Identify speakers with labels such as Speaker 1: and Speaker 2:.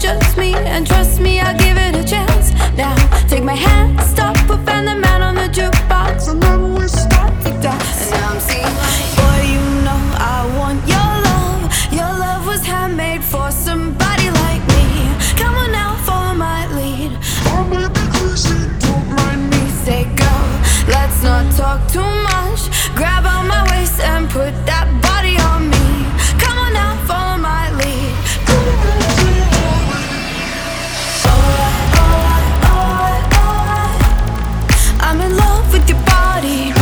Speaker 1: Just me, and trust me, I'll give it a chance. Now, take my hand, stop, put Van the Man on the jukebox, and then we start to dance. And now I'm singing, boy, you know I want your love. Your love was handmade for somebody like me. Come on now, follow my lead. With your body.